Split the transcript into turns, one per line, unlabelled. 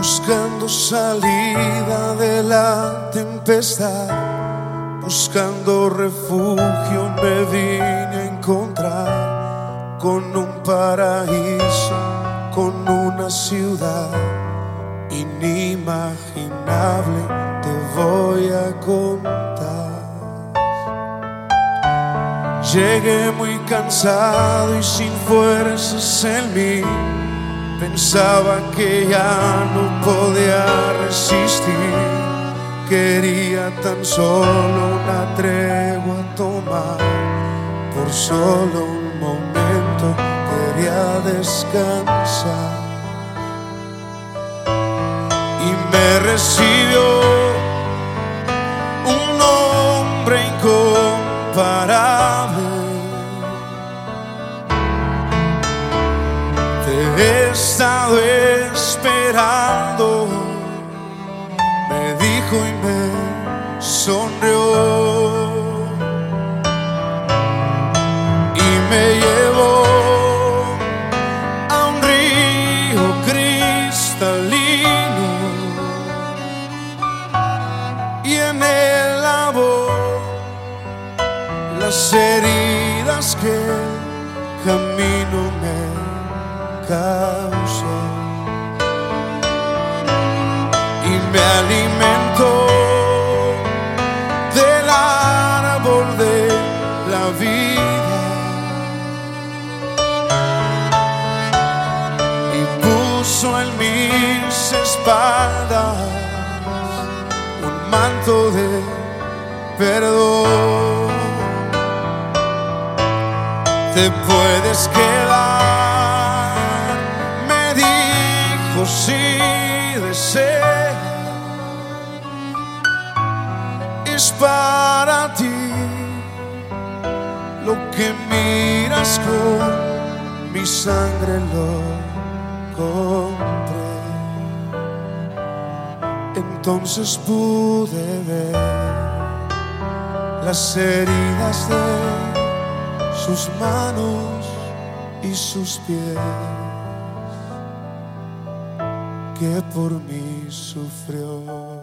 buscando salida de la tempestad, buscando refugio me vine a encontrar con un paraíso, con una ciudad inimaginable, te voy a contar. Llegué muy cansado y sin fuerzas en mí Pensaba que ya no podía resistir. Quería tan solo una tregua tomar. Por solo un momento quería descansar. Y me recibió un hombre incomparable he estado esperando, me dijo y me sonrió. Y me llevó a un río cristalino. Y en él lavó las heridas que camino me y me alimento del árbol de la vida y puso en mis espaldas un manto de perdón. Te puedes quedar si desea es para ti lo que miras con mi sangre lo compré entonces pude ver las heridas de sus manos y sus pies que por mí sufrió.